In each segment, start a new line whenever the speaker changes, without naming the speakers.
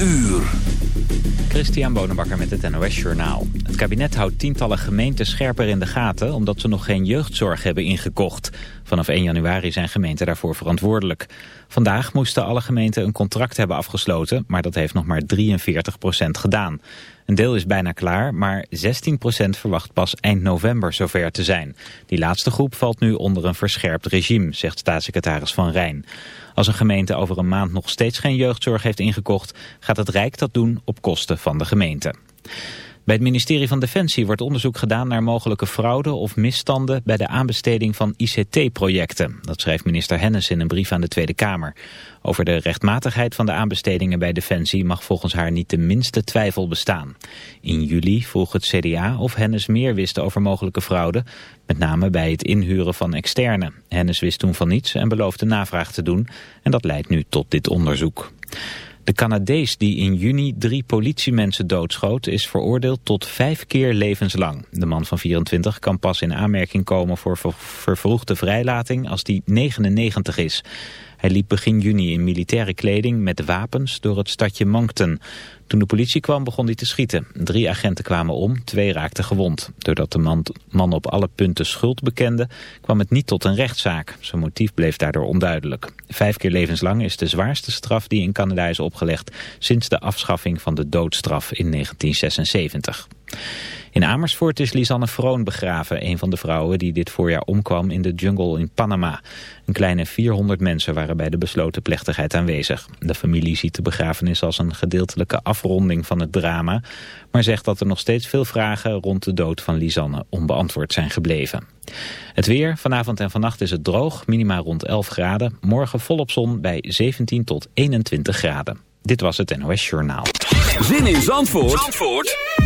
uur.
Christian Bonenbakker met het NOS Journaal. Het kabinet houdt tientallen gemeenten scherper in de gaten... omdat ze nog geen jeugdzorg hebben ingekocht. Vanaf 1 januari zijn gemeenten daarvoor verantwoordelijk. Vandaag moesten alle gemeenten een contract hebben afgesloten... maar dat heeft nog maar 43% gedaan. Een deel is bijna klaar, maar 16% verwacht pas eind november zover te zijn. Die laatste groep valt nu onder een verscherpt regime, zegt staatssecretaris Van Rijn. Als een gemeente over een maand nog steeds geen jeugdzorg heeft ingekocht... gaat het Rijk dat doen op kosten van de gemeente. Bij het ministerie van Defensie wordt onderzoek gedaan naar mogelijke fraude of misstanden bij de aanbesteding van ICT-projecten. Dat schrijft minister Hennis in een brief aan de Tweede Kamer. Over de rechtmatigheid van de aanbestedingen bij Defensie mag volgens haar niet de minste twijfel bestaan. In juli vroeg het CDA of Hennis meer wist over mogelijke fraude, met name bij het inhuren van externe. Hennis wist toen van niets en beloofde navraag te doen en dat leidt nu tot dit onderzoek. De Canadees die in juni drie politiemensen doodschoot is veroordeeld tot vijf keer levenslang. De man van 24 kan pas in aanmerking komen voor vervroegde vrijlating als die 99 is. Hij liep begin juni in militaire kleding met wapens door het stadje Moncton. Toen de politie kwam begon hij te schieten. Drie agenten kwamen om, twee raakten gewond. Doordat de man, op alle punten schuld bekende, kwam het niet tot een rechtszaak. Zijn motief bleef daardoor onduidelijk. Vijf keer levenslang is de zwaarste straf die in Canada is opgelegd... sinds de afschaffing van de doodstraf in 1976. In Amersfoort is Lisanne Vroon begraven, een van de vrouwen die dit voorjaar omkwam in de jungle in Panama. Een kleine 400 mensen waren bij de besloten plechtigheid aanwezig. De familie ziet de begrafenis als een gedeeltelijke afronding van het drama, maar zegt dat er nog steeds veel vragen rond de dood van Lisanne onbeantwoord zijn gebleven. Het weer, vanavond en vannacht is het droog, minima rond 11 graden. Morgen volop zon bij 17 tot 21 graden. Dit was het NOS Journaal.
Zin in Zandvoort, Zandvoort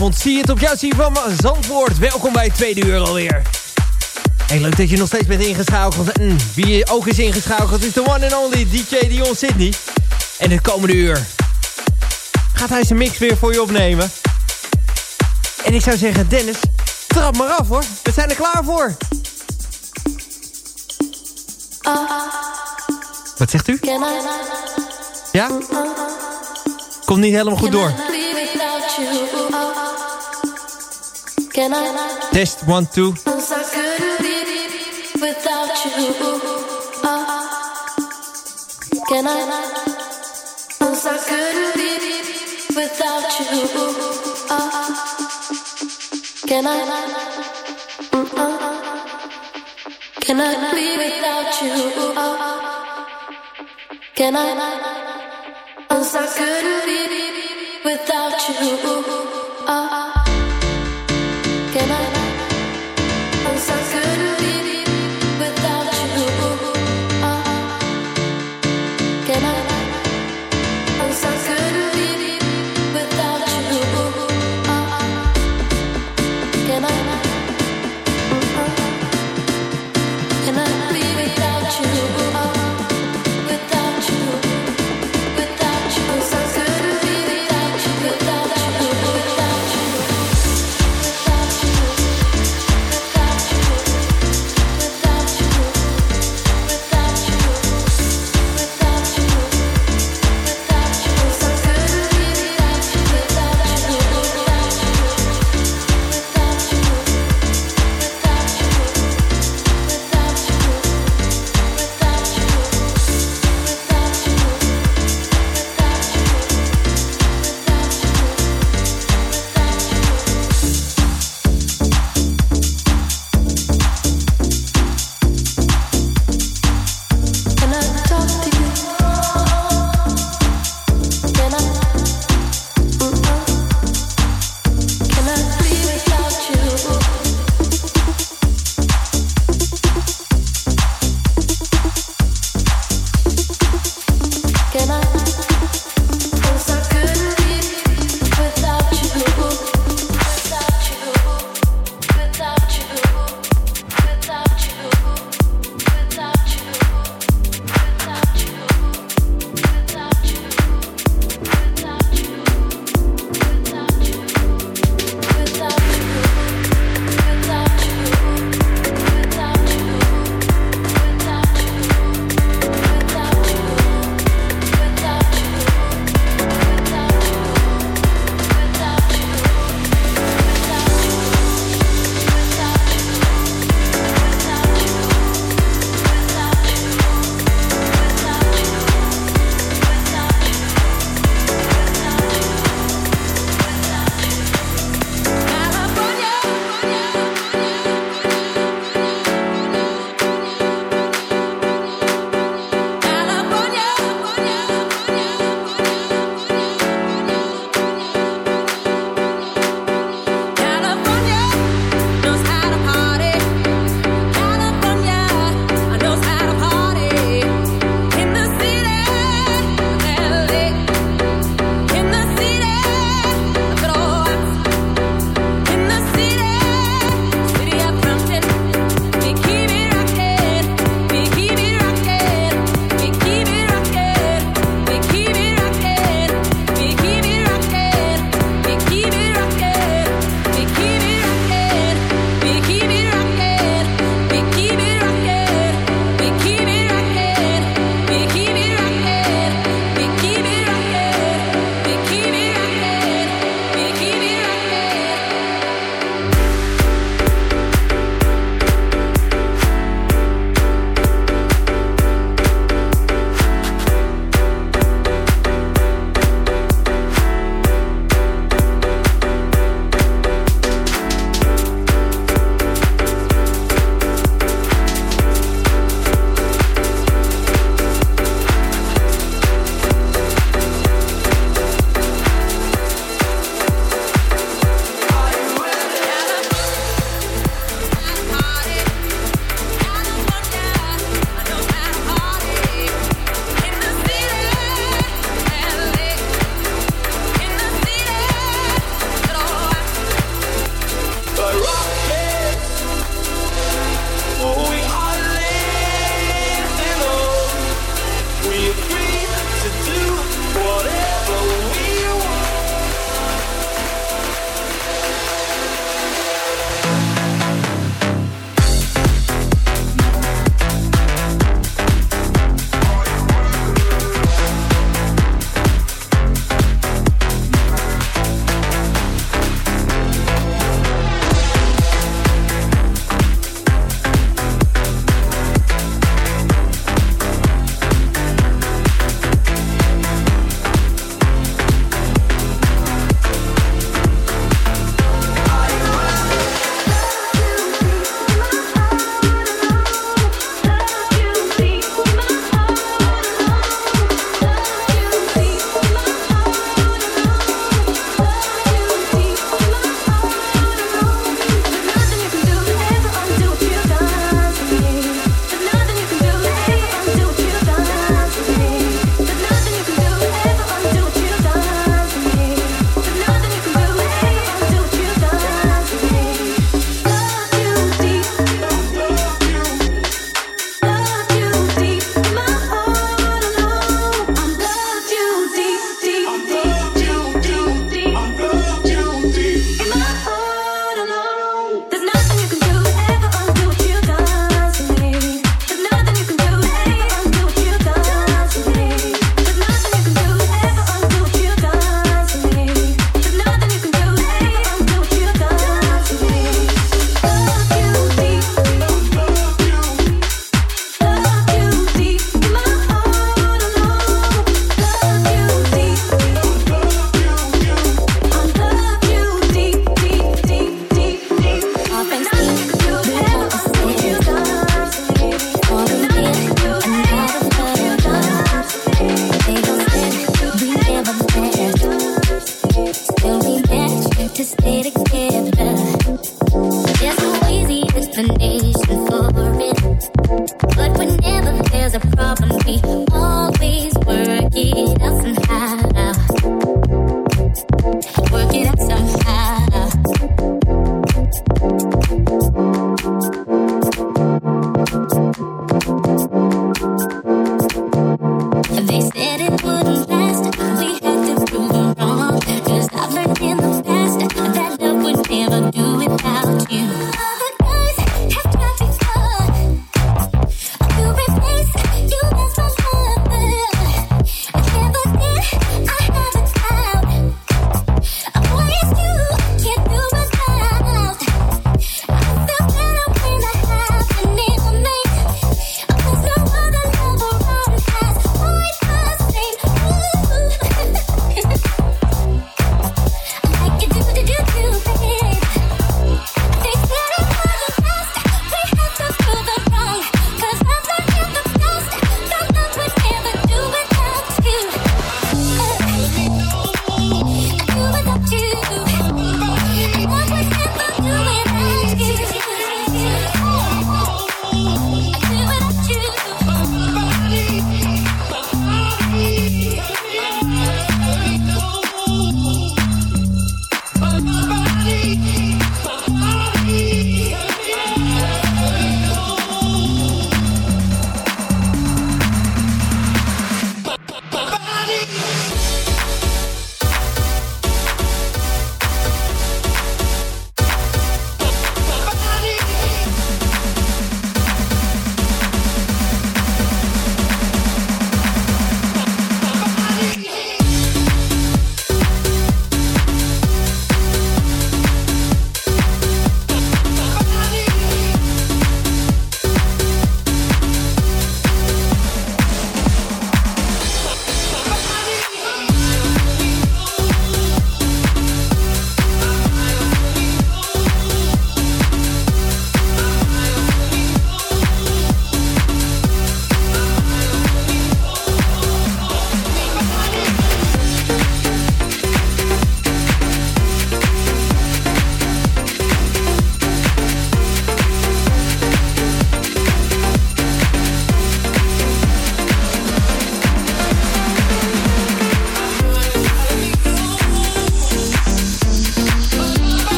Goedenavond, zie je het op jouw van Zandvoort. Welkom bij het tweede uur alweer. Hey, leuk dat je nog steeds bent ingeschakeld. En wie ook is ingeschakeld is de one and only DJ Dion Sydney. En het komende uur gaat hij zijn mix weer voor je opnemen. En ik zou zeggen, Dennis, trap maar af hoor. We zijn er klaar voor. Wat zegt u? Ja? Komt niet helemaal goed door. Can I test one two? Without you. Can I? I be without you. Uh, can I? Uh, uh, can
I be without you?
Can I? I couldn't be without you. Oh.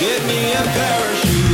Give me a parachute.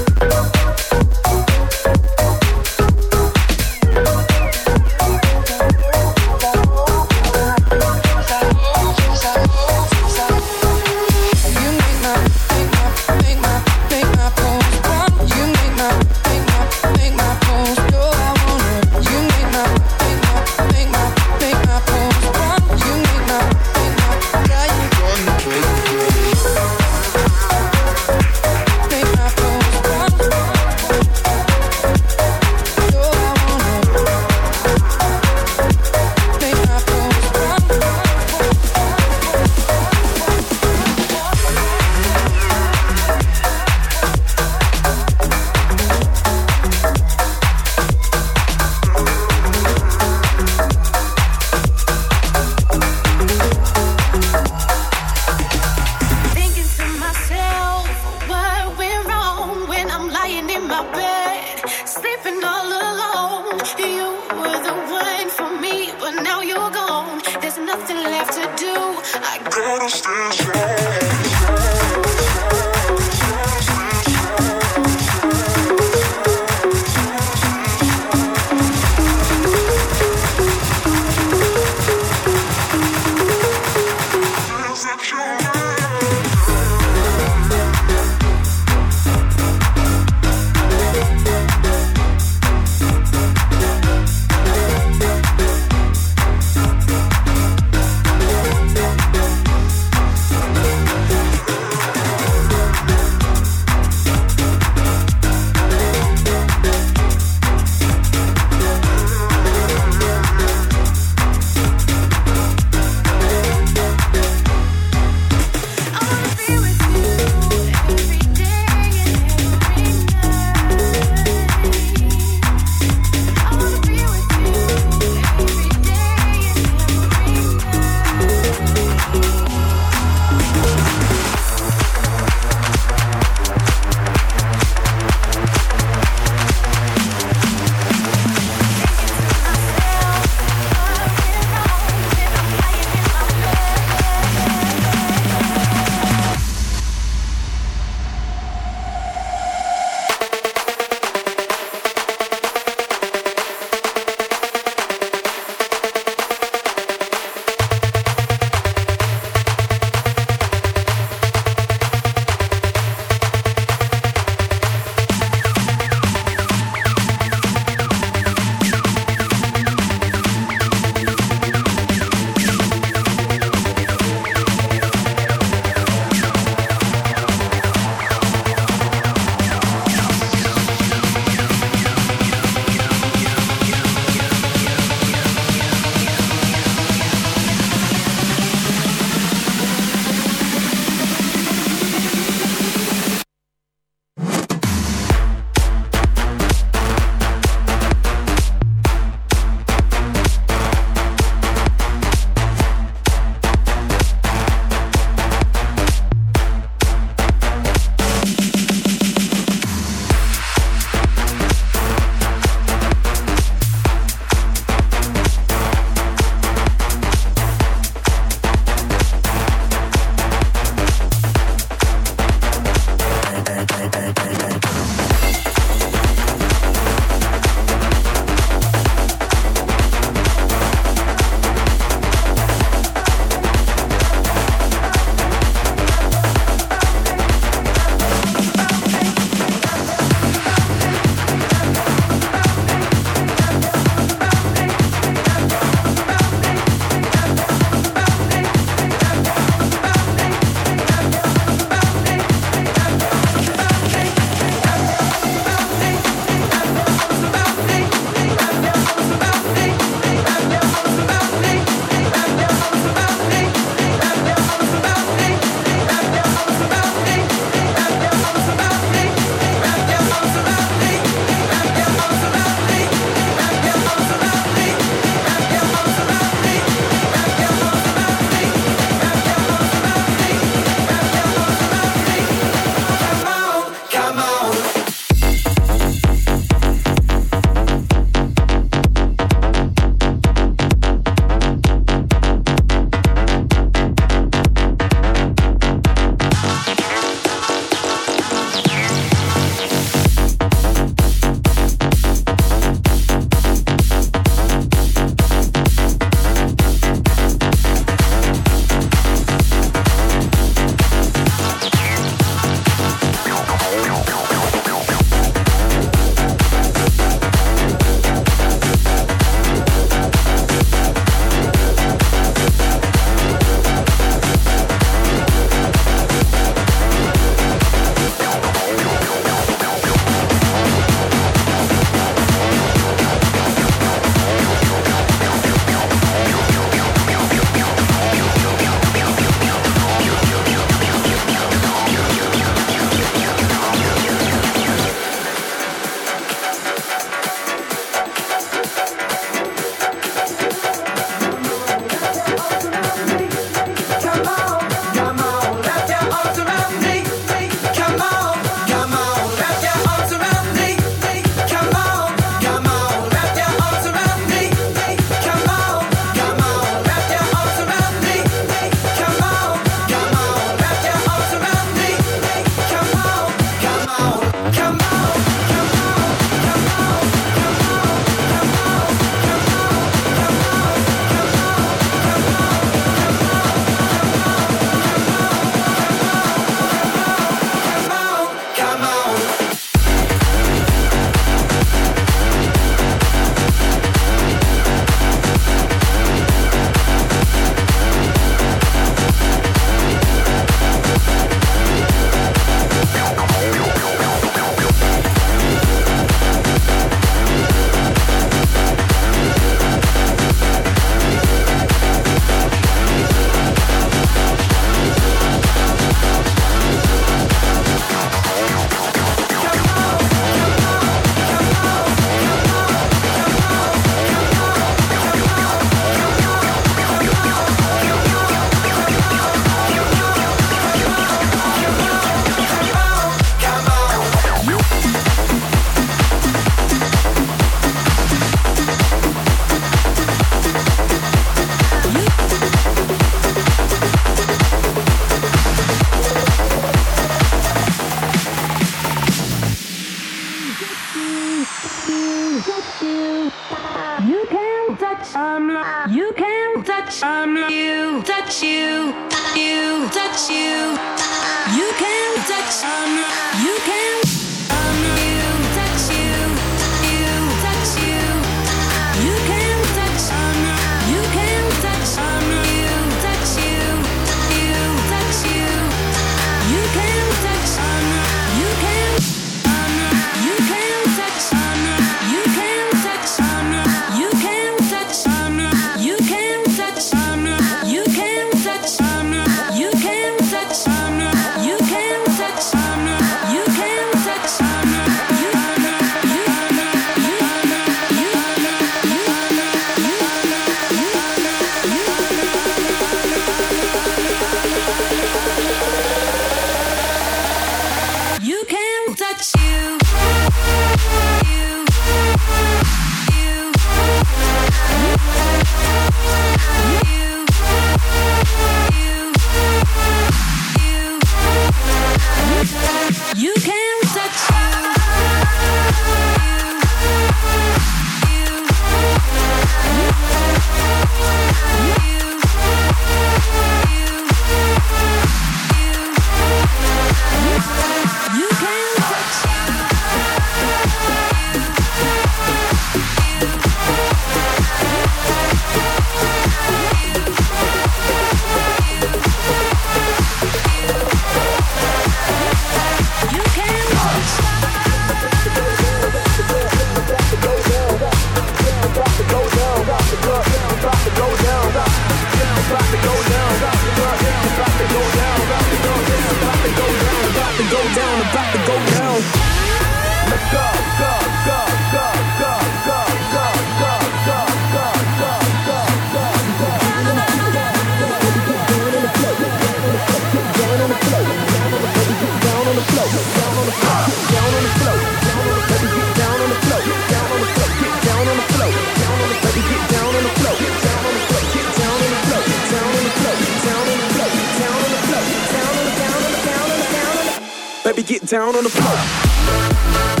Down
on the floor.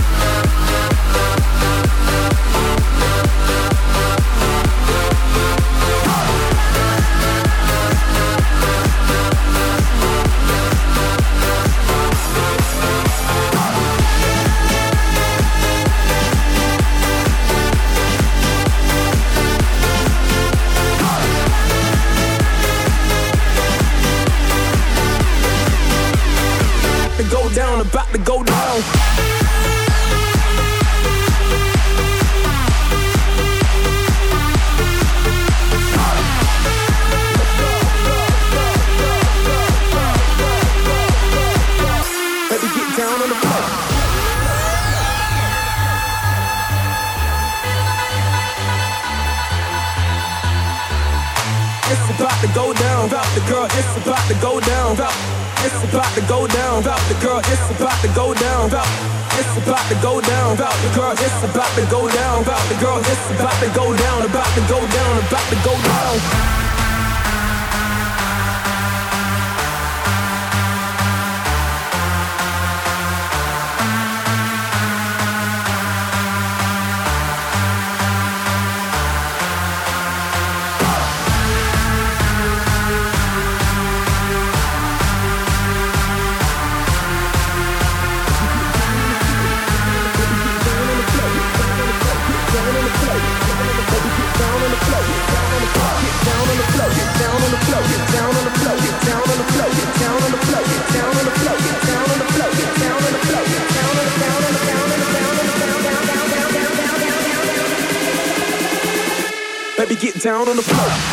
Ha!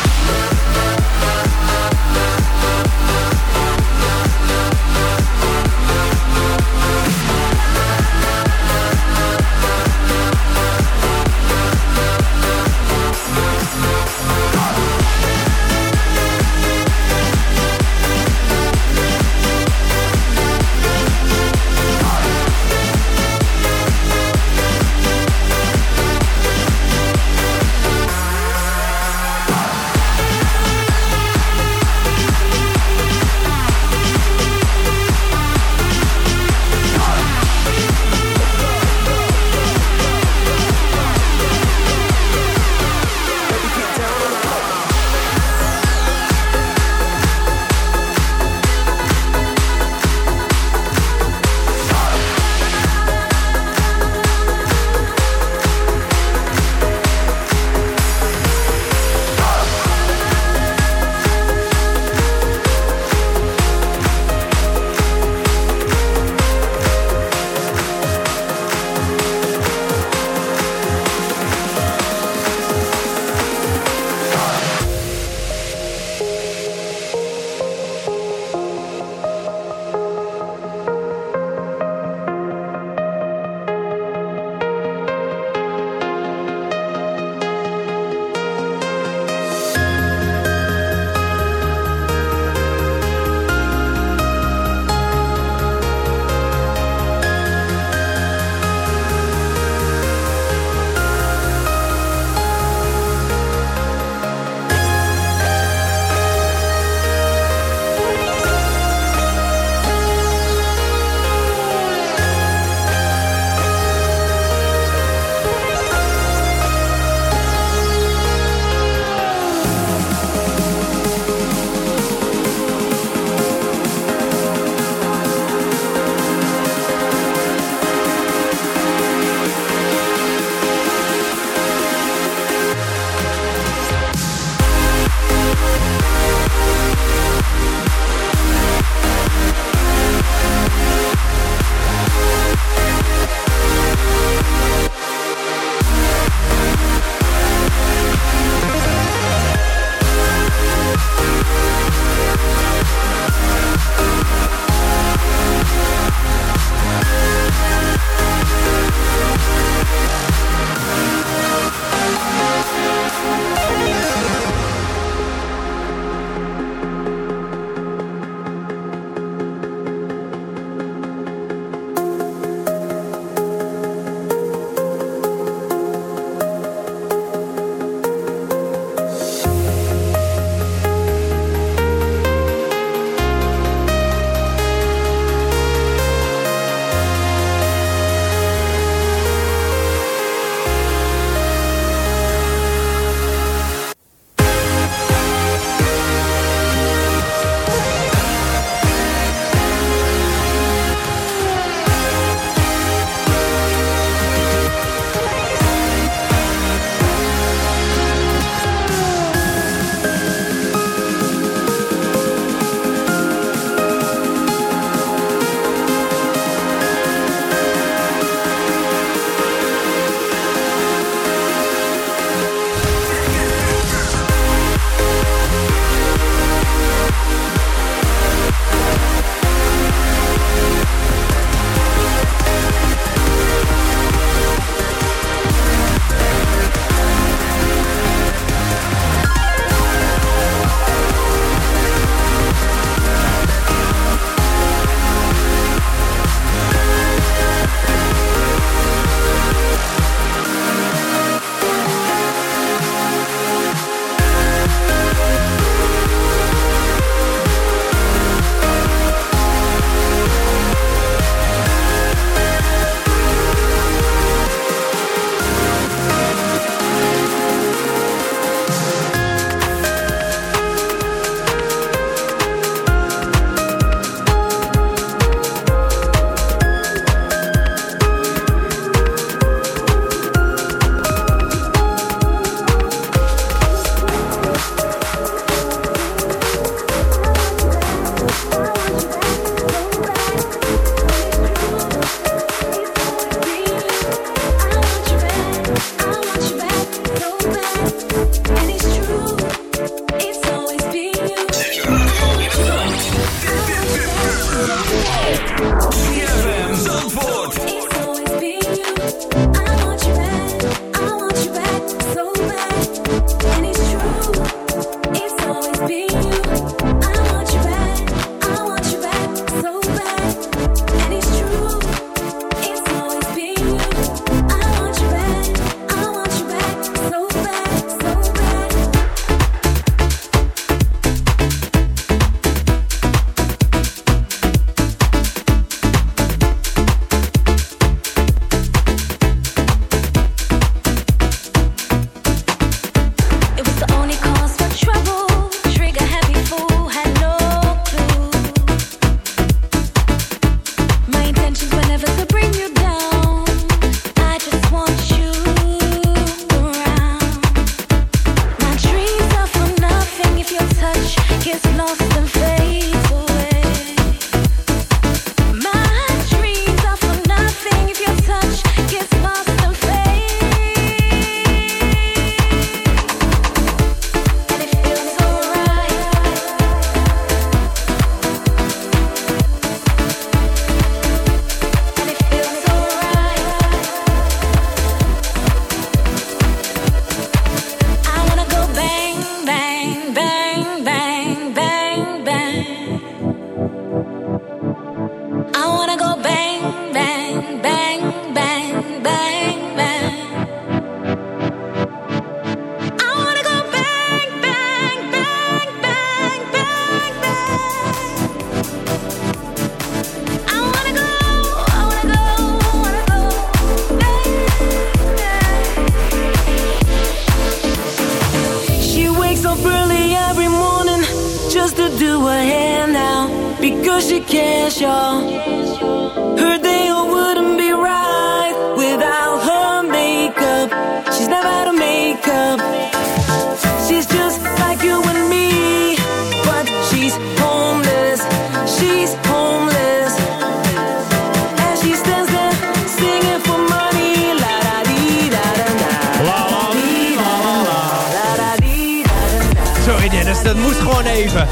Sorry Dennis, dat moest gewoon even.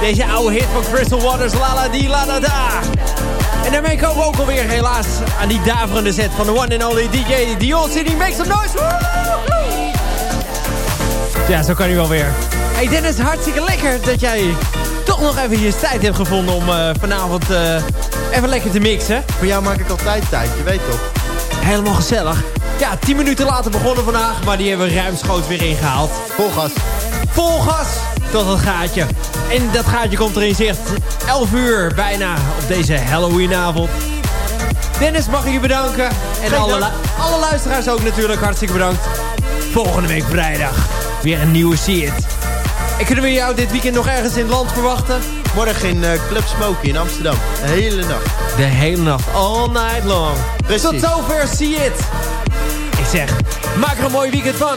Deze oude hit van Crystal Waters, la la di la da da. En daarmee komen we ook alweer helaas aan die daverende set van de one and only DJ Dion City. Make some noise! Ja, zo kan hij wel weer. Hey Dennis, hartstikke lekker dat jij toch nog even je tijd hebt gevonden om eh, vanavond eh, even lekker te mixen.
Voor jou maak ik altijd tijd, je weet toch?
Helemaal gezellig. Ja, 10 minuten later begonnen vandaag, maar die hebben we ruimschoots weer ingehaald.
Vol gas.
Vol gas tot het gaatje. En dat gaatje komt er in zicht. 11 uur bijna op deze Halloweenavond. Dennis, mag ik je bedanken. En alle, lu- alle luisteraars ook natuurlijk hartstikke bedankt. Volgende week vrijdag weer een nieuwe See It. En kunnen we jou dit weekend nog ergens in het land verwachten?
Morgen in eh, Club Smoky in Amsterdam. De hele nacht.
De hele nacht, all night long.
Precies.
Tot zover See It. Ik zeg, maak er een mooi weekend van.